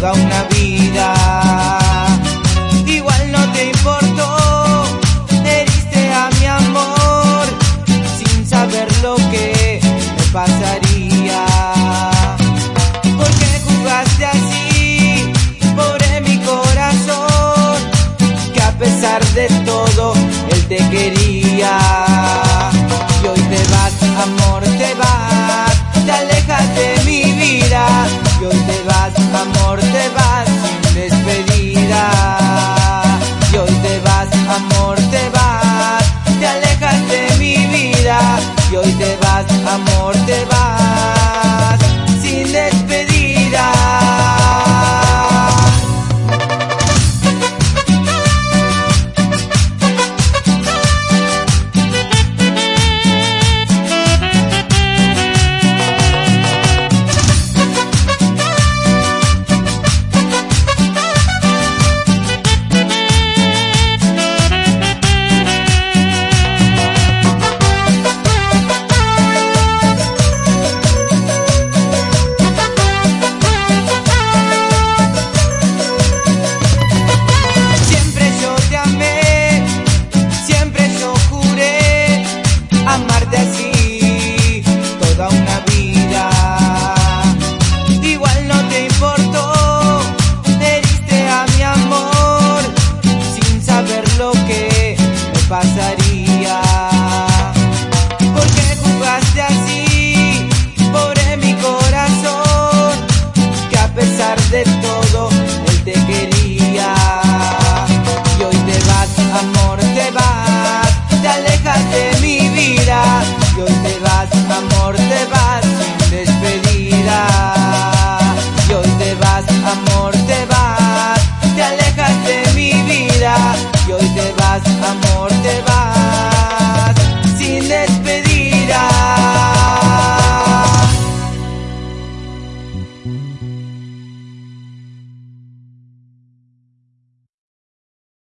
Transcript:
toda una vida. pasaría.